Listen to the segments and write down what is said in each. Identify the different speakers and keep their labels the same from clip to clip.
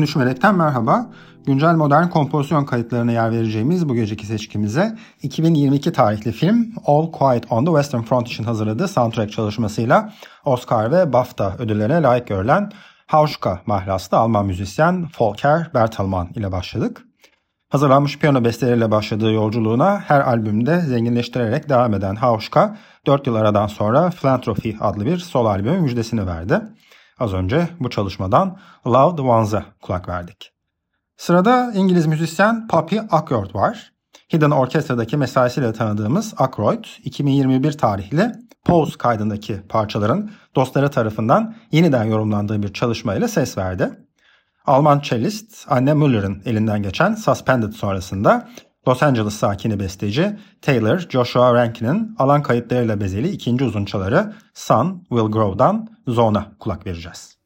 Speaker 1: 13 Melek'ten merhaba. Güncel modern kompozisyon kayıtlarına yer vereceğimiz bu geceki seçkimize 2022 tarihli film All Quiet on the Western Front için hazırladığı soundtrack çalışmasıyla Oscar ve BAFTA ödüllerine layık görülen Hauschka mahlaslı Alman müzisyen Volker Bertelmann ile başladık. Hazırlanmış piyano besteleriyle başladığı yolculuğuna her albümde zenginleştirerek devam eden Hauschka 4 yıl aradan sonra Philanthropy adlı bir sol albümü müjdesini verdi. Az önce bu çalışmadan Loved Ones'a kulak verdik. Sırada İngiliz müzisyen Poppy Ackroyd var. Hidden Orkestra'daki mesaisiyle tanıdığımız Ackroyd, 2021 tarihli Pose kaydındaki parçaların dostları tarafından yeniden yorumlandığı bir çalışmayla ses verdi. Alman cellist Anne Müller'ın elinden geçen Suspended sonrasında Los Angeles sakini besteci Taylor Joshua Rankin'in alan kayıtlarıyla bezeli ikinci uzunçaları Sun Will Grow'dan Zone'a kulak vereceğiz.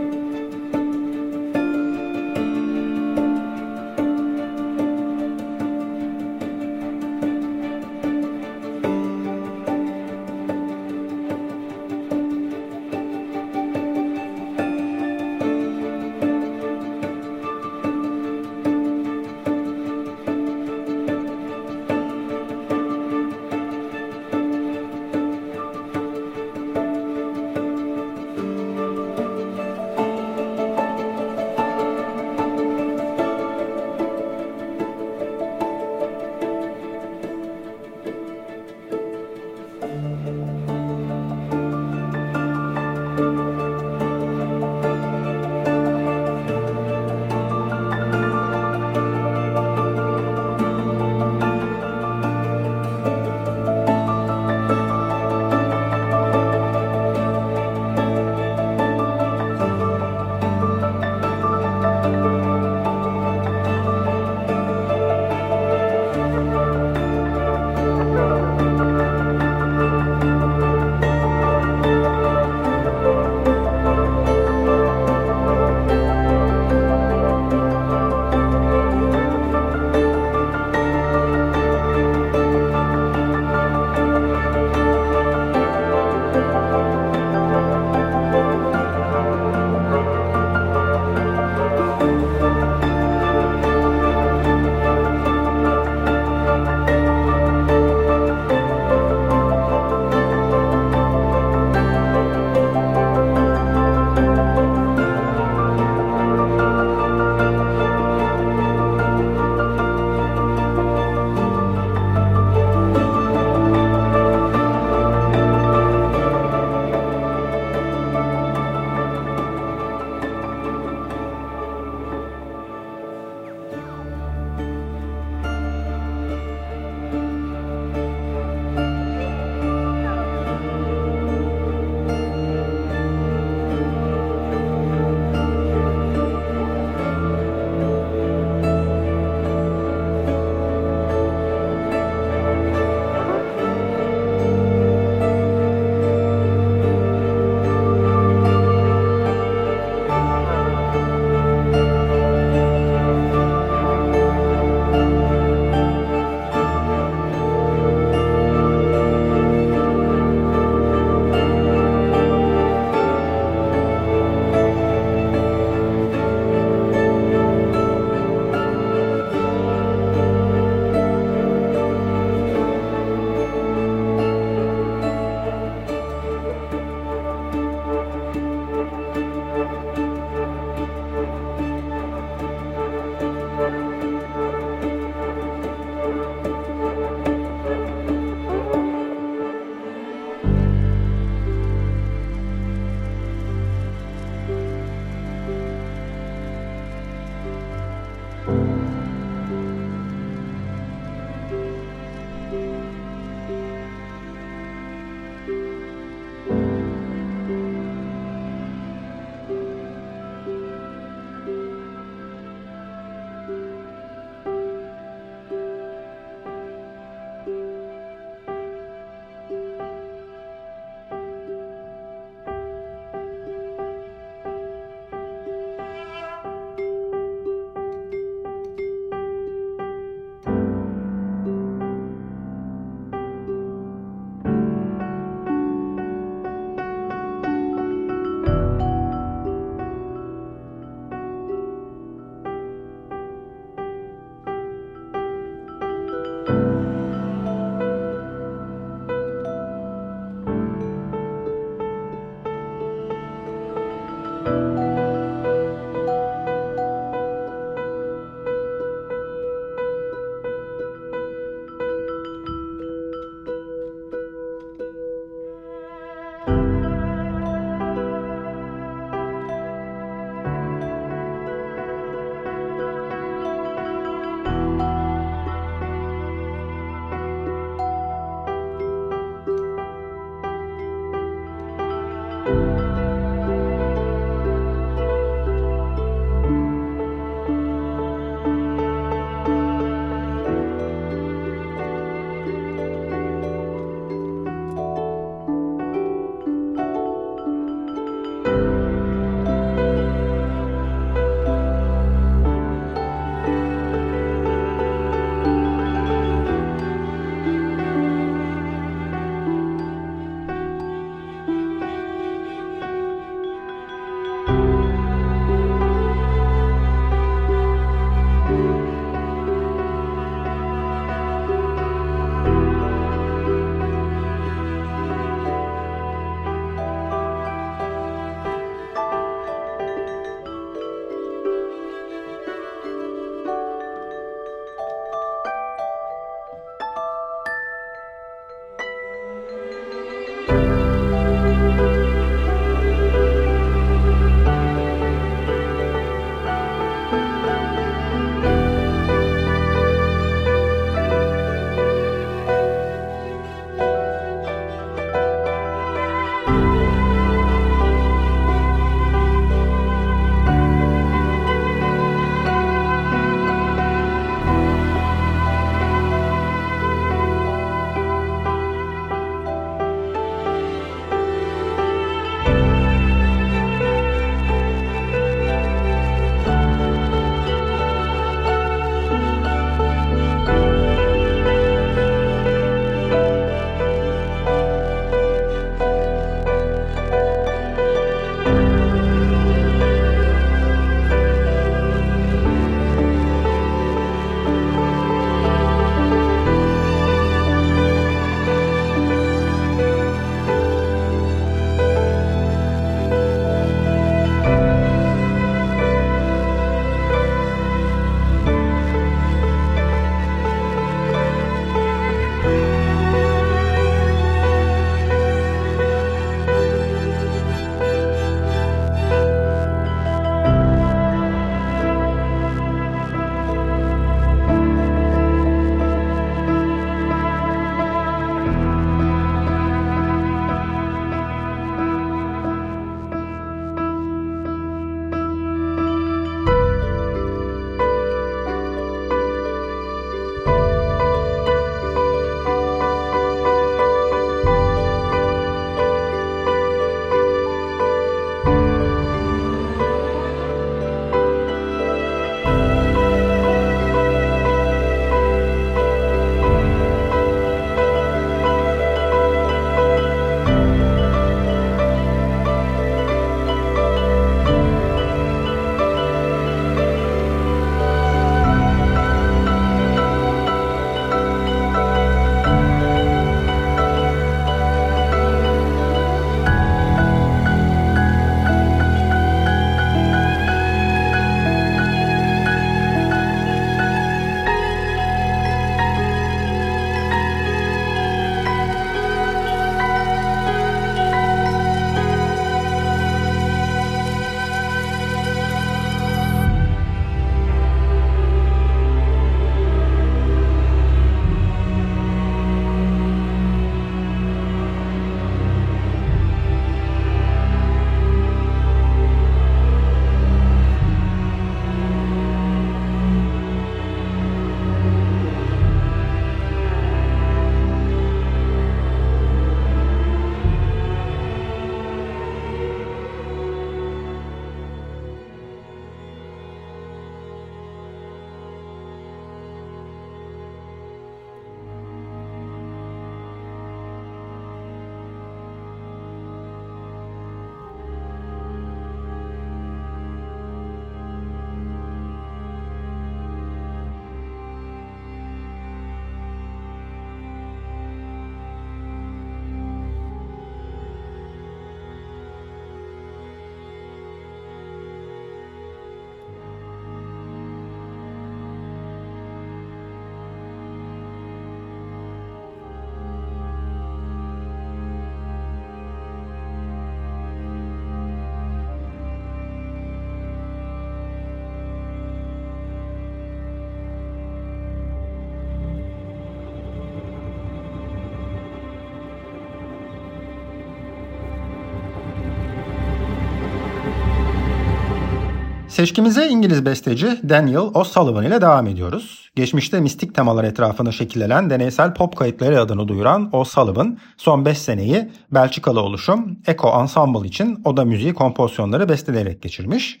Speaker 1: Seçkimize İngiliz besteci Daniel O'Sullivan ile devam ediyoruz. Geçmişte mistik temalar etrafında şekillenen deneysel pop kayıtları adını duyuran O'Sullivan son 5 seneyi Belçikalı oluşum Echo Ensemble için oda müziği kompozisyonları besteleyerek geçirmiş.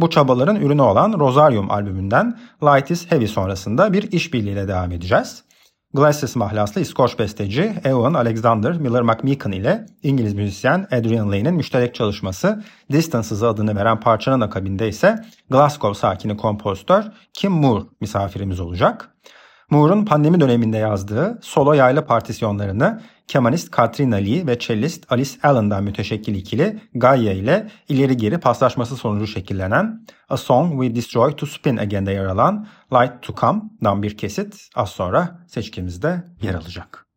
Speaker 1: Bu çabaların ürünü olan Rosarium albümünden Light is Heavy sonrasında bir işbirliğiyle devam edeceğiz. Glasses mahlaslı İskoç besteci Ewan Alexander Miller McMeekan ile İngiliz müzisyen Adrian Lane'in müşterek çalışması Distances adını veren parçanın akabinde ise Glasgow sakini kompozitör Kim Moore misafirimiz olacak. Moore'un pandemi döneminde yazdığı solo yaylı partisyonlarını kemanist Katrina Lee ve cellist Alice Allen'dan müteşekkil ikili Gaia ile ileri geri paslaşması sonucu şekillenen A Song We Destroy to Spin Again'de yer alan Light to Come'dan bir kesit az sonra seçkimizde yer alacak.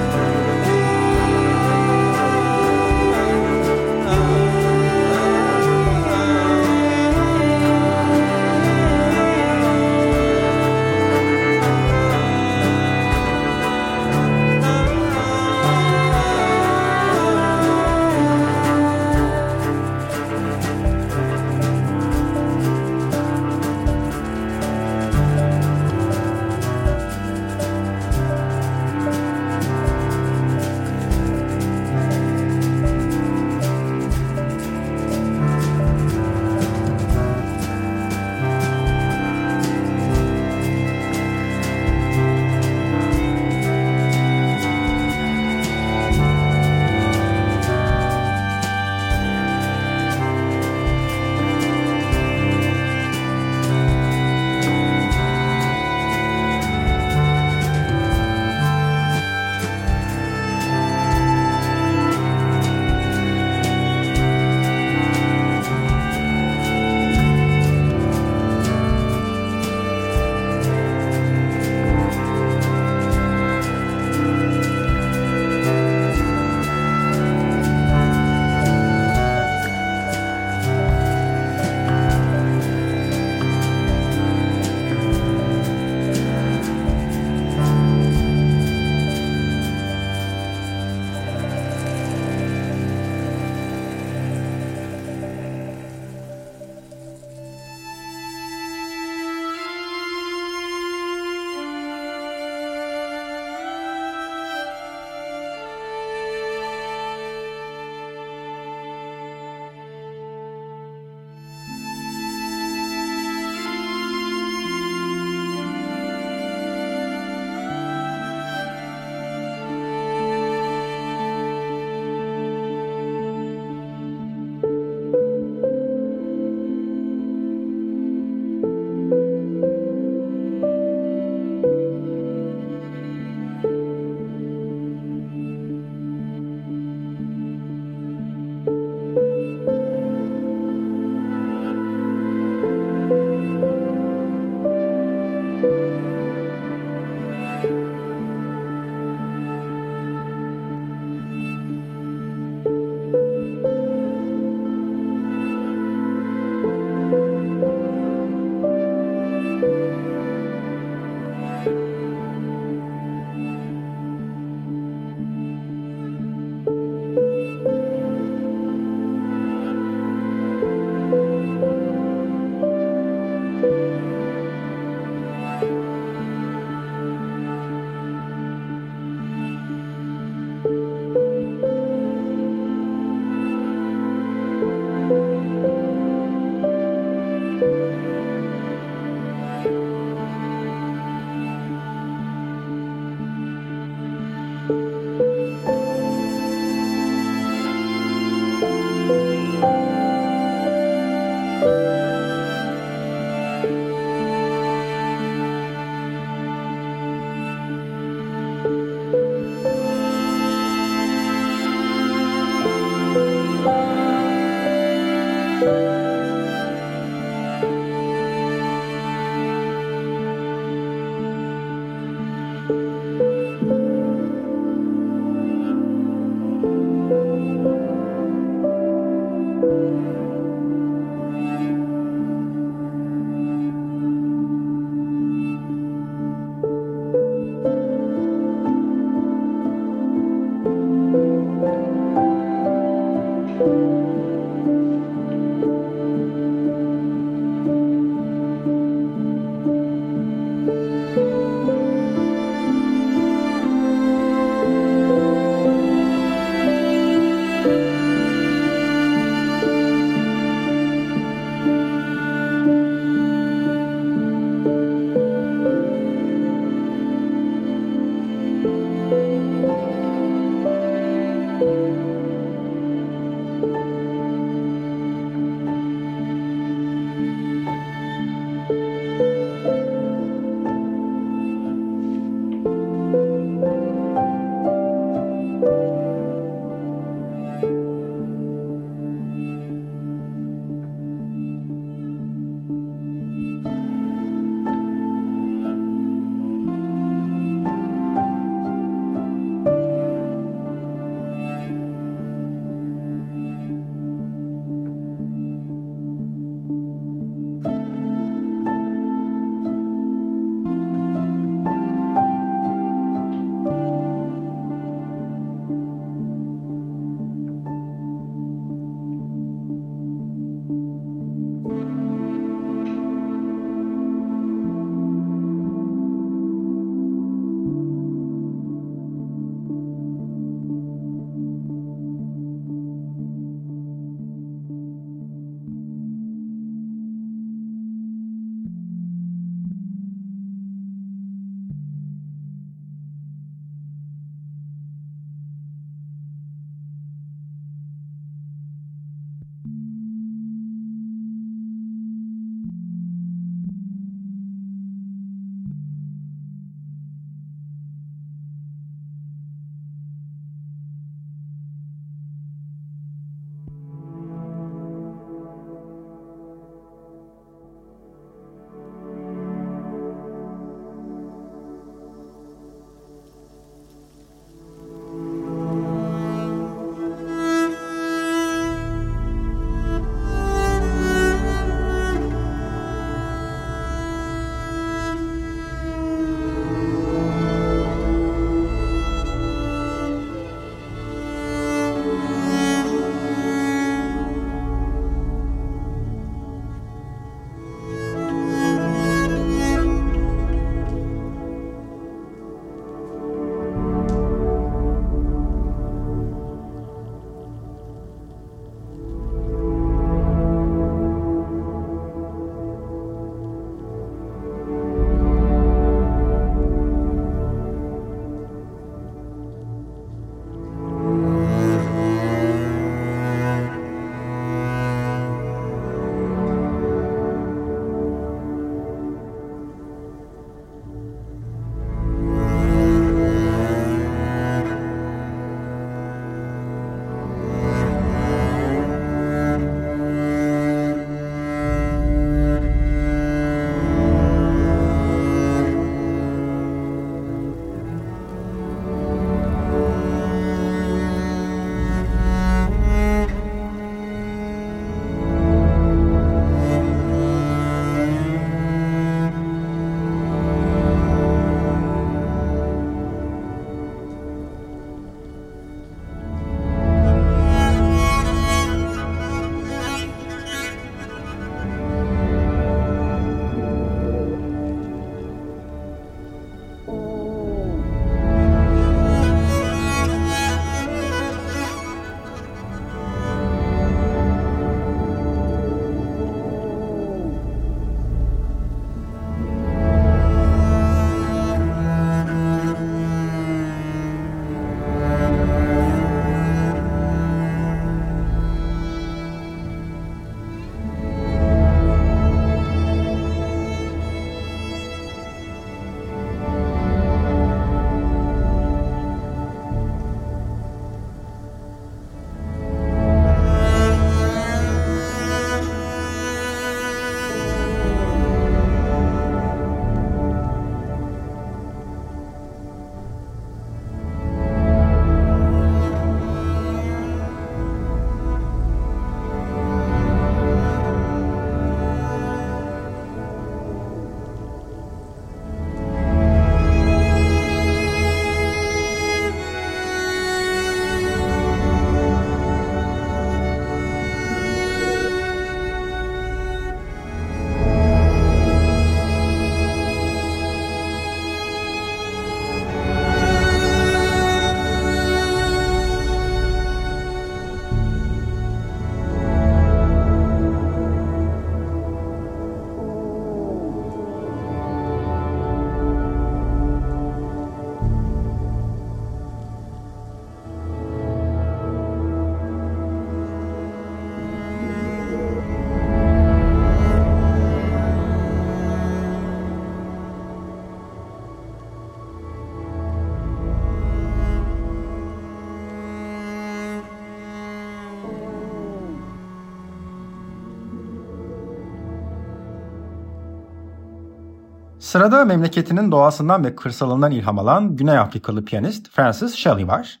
Speaker 1: Sırada memleketinin doğasından ve kırsalından ilham alan Güney Afrikalı piyanist Francis Shelley var.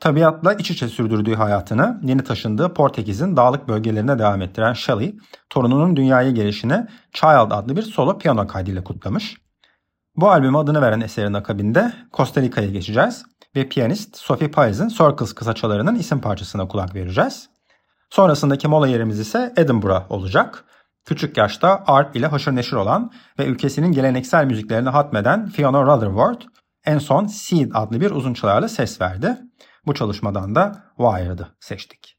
Speaker 1: Tabiatla iç içe sürdürdüğü hayatını yeni taşındığı Portekiz'in dağlık bölgelerine devam ettiren Shelley, torununun dünyaya gelişini Child adlı bir solo piyano kaydıyla kutlamış. Bu albüme adını veren eserin akabinde Costa Rica'ya geçeceğiz ve piyanist Sophie Paez'in Circles kısaçalarının isim parçasına kulak vereceğiz. Sonrasındaki mola yerimiz ise Edinburgh olacak. Küçük yaşta art ile haşır neşir olan ve ülkesinin geleneksel müziklerini hatmeden Fiona Rutherford en son Seed adlı bir uzun çalarla ses verdi. Bu çalışmadan da Wired'ı seçtik.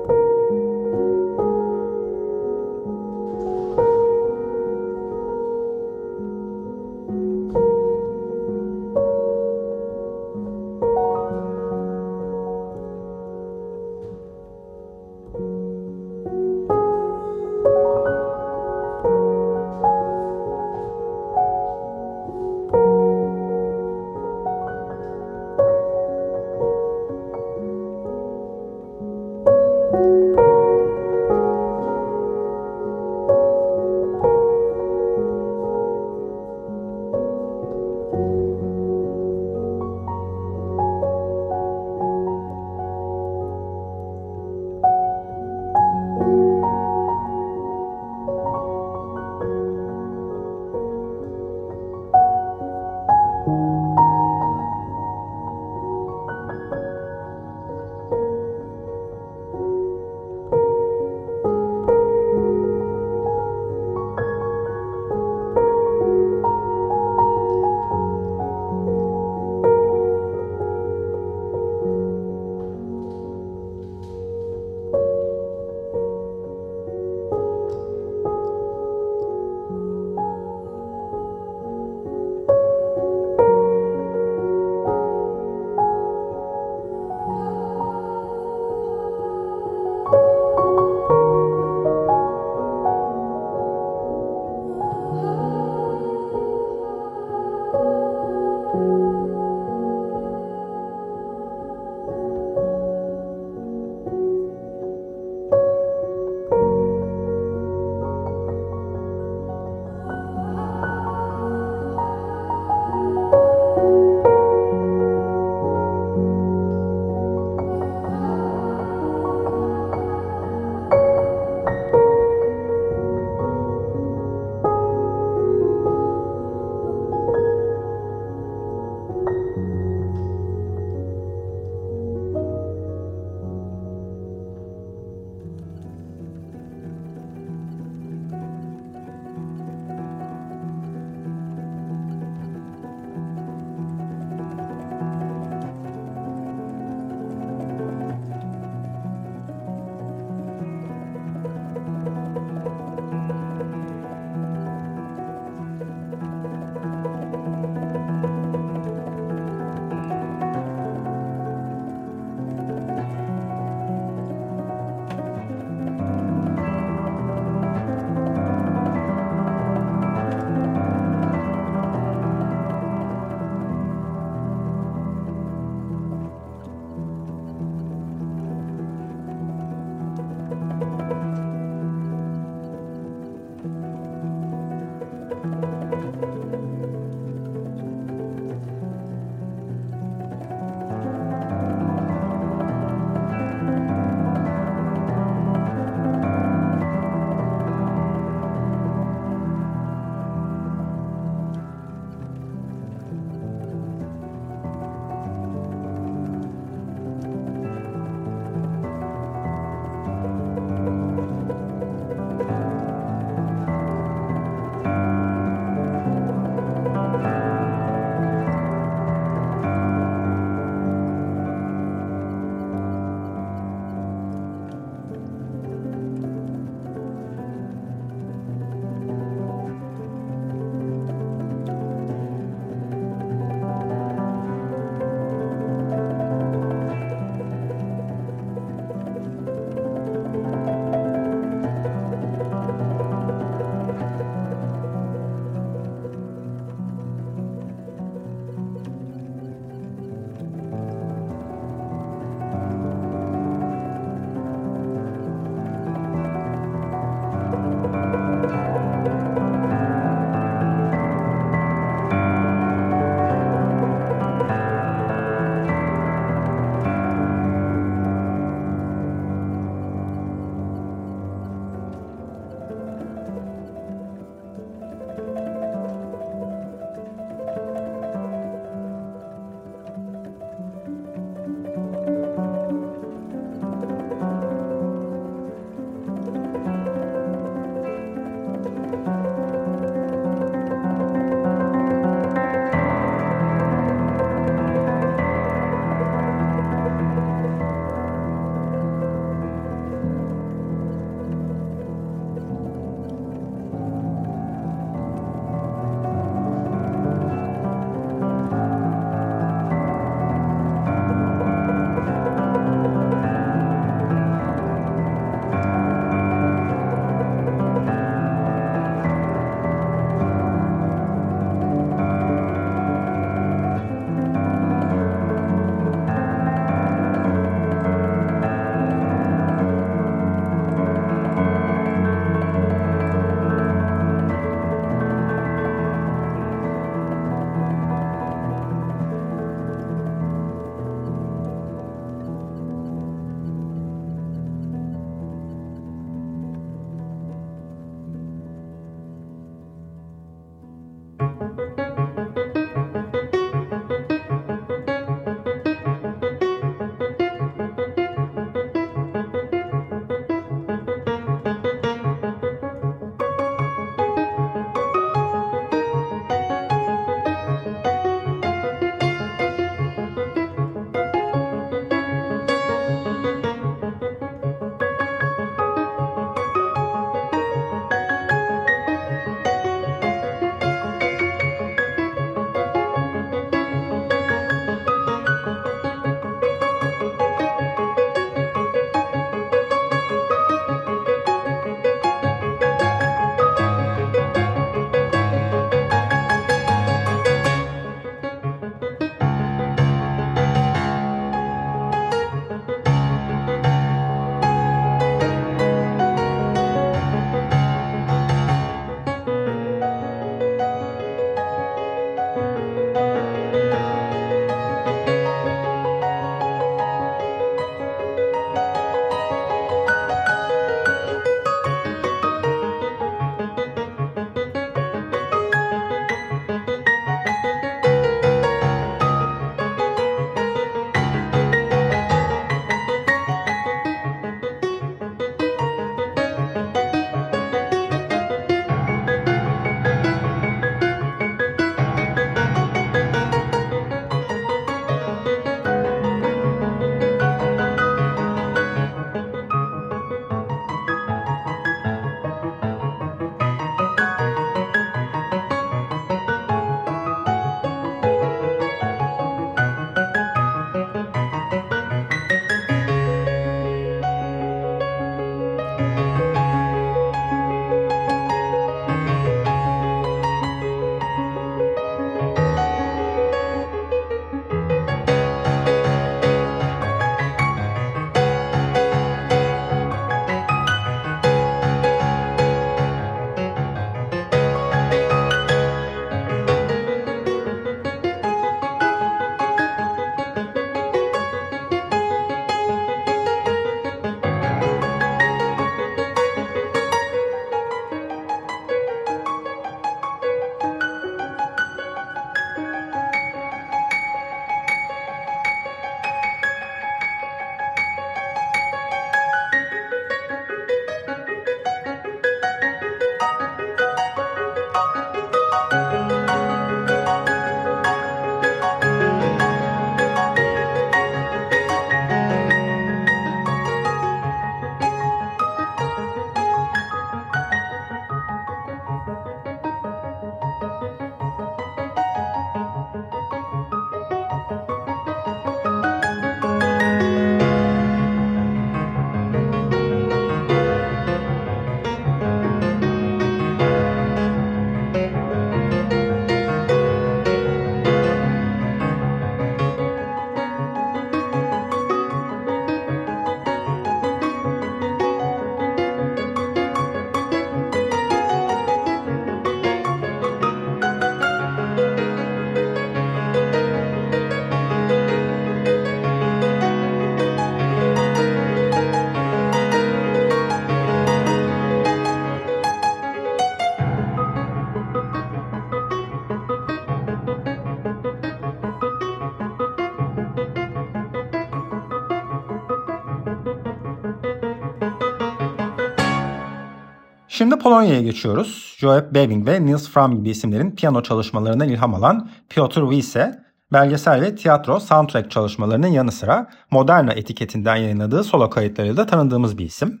Speaker 1: Polonya'ya geçiyoruz. Joep Beving ve Niels Fram gibi isimlerin piyano çalışmalarına ilham alan Piotr Wiese, belgesel ve tiyatro soundtrack çalışmalarının yanı sıra Moderna etiketinden yayınladığı solo kayıtlarıyla da tanındığımız bir isim.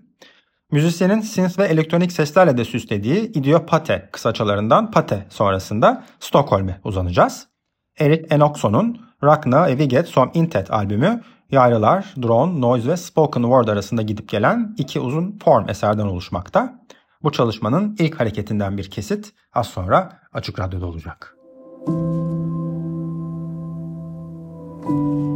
Speaker 1: Müzisyenin synth ve elektronik seslerle de süslediği Idiopate kısaçalarından Pate sonrasında Stockholm'e uzanacağız. Erik Enokson'un Ragna Eviget som Intet albümü yayrılar, drone, noise ve spoken word arasında gidip gelen iki uzun form eserden oluşmakta. Bu çalışmanın ilk hareketinden bir kesit az sonra Açık Radyo'da olacak. Müzik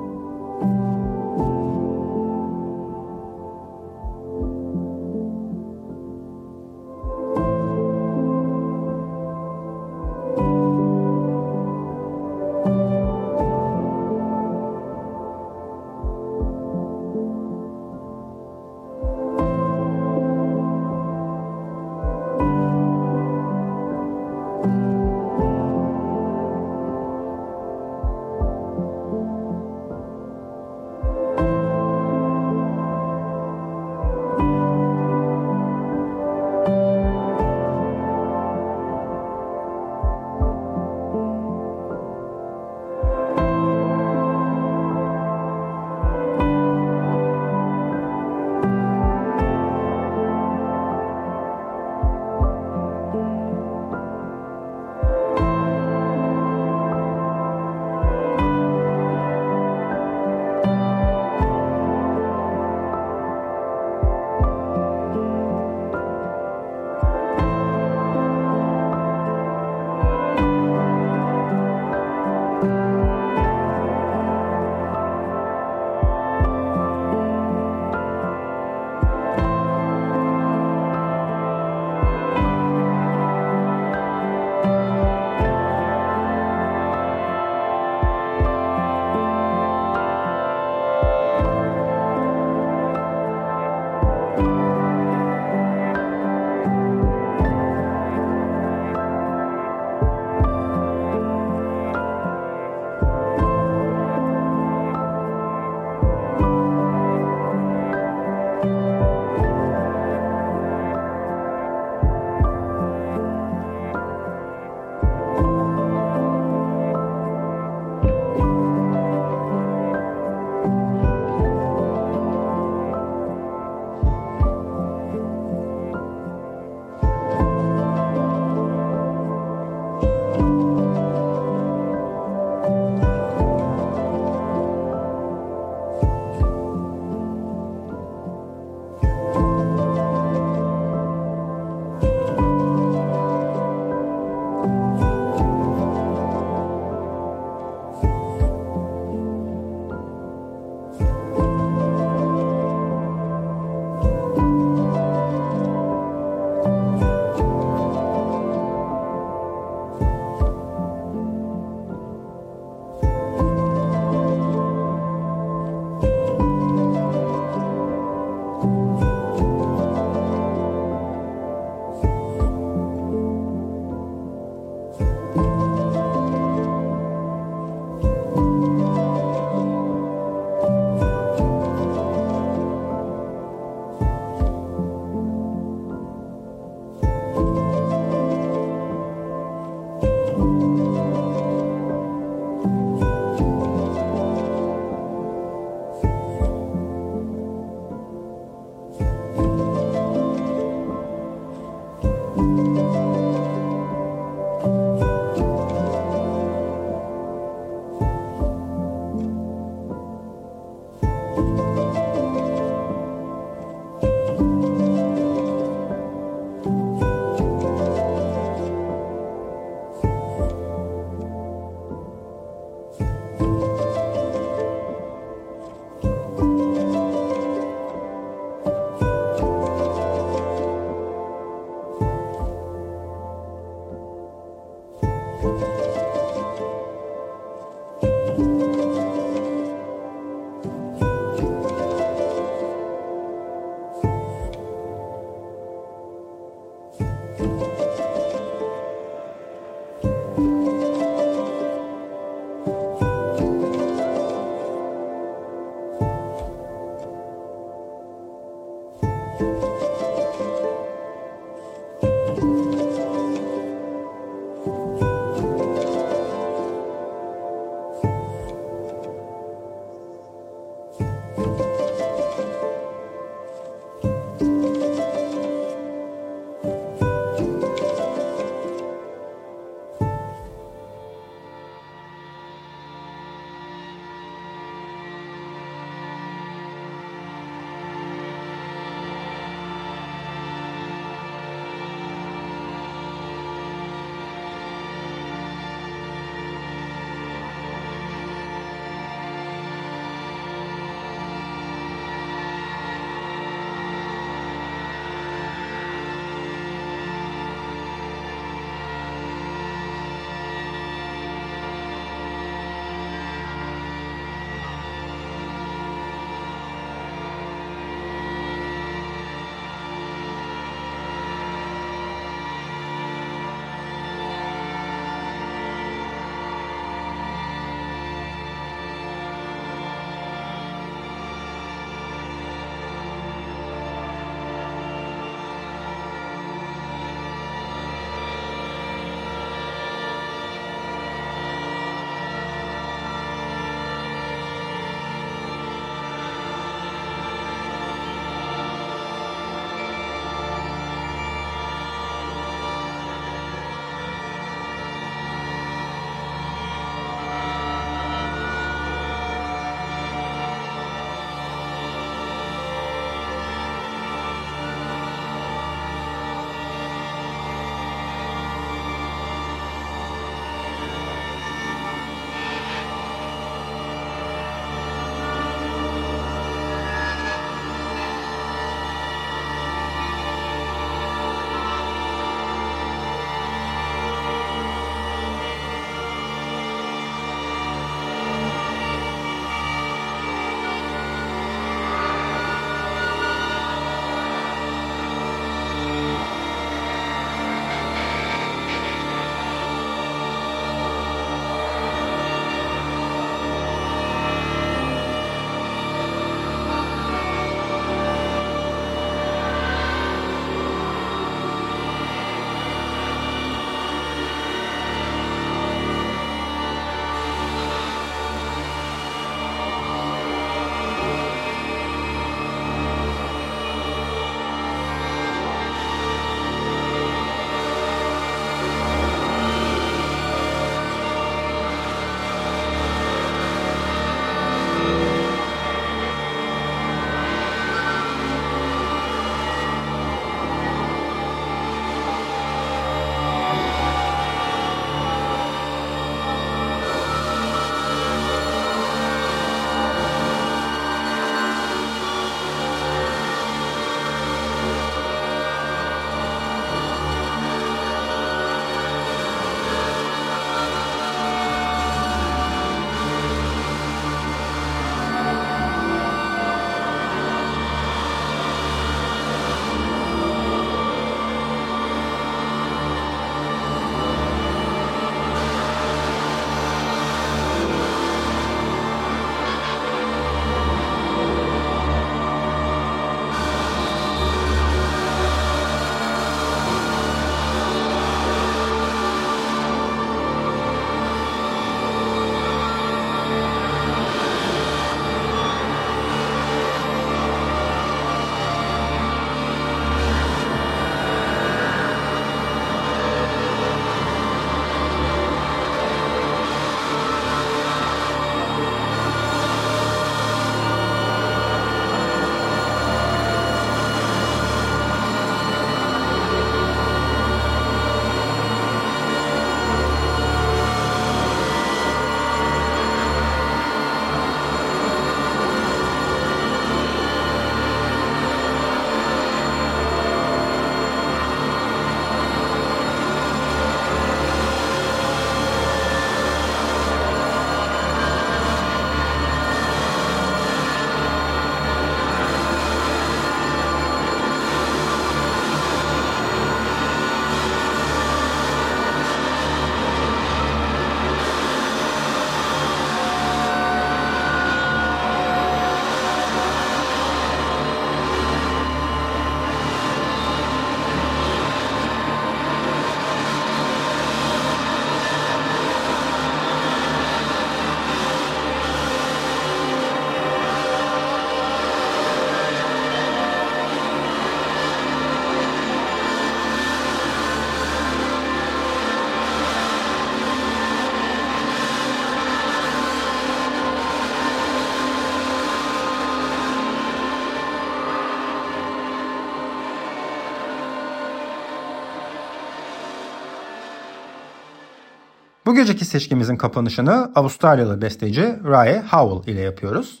Speaker 1: Bu geceki seçkimizin kapanışını Avustralyalı besteci Rae Howell ile yapıyoruz.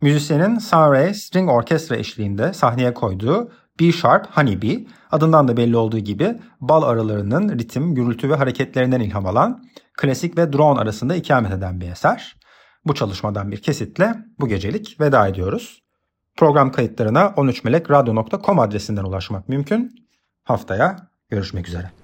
Speaker 1: Müzisyenin Sunray String Orkestra eşliğinde sahneye koyduğu B Sharp Honey Bee adından da belli olduğu gibi bal arılarının ritim, gürültü ve hareketlerinden ilham alan klasik ve drone arasında ikamet eden bir eser. Bu çalışmadan bir kesitle bu gecelik veda ediyoruz. Program kayıtlarına 13melekradyo.com adresinden ulaşmak mümkün. Haftaya görüşmek üzere.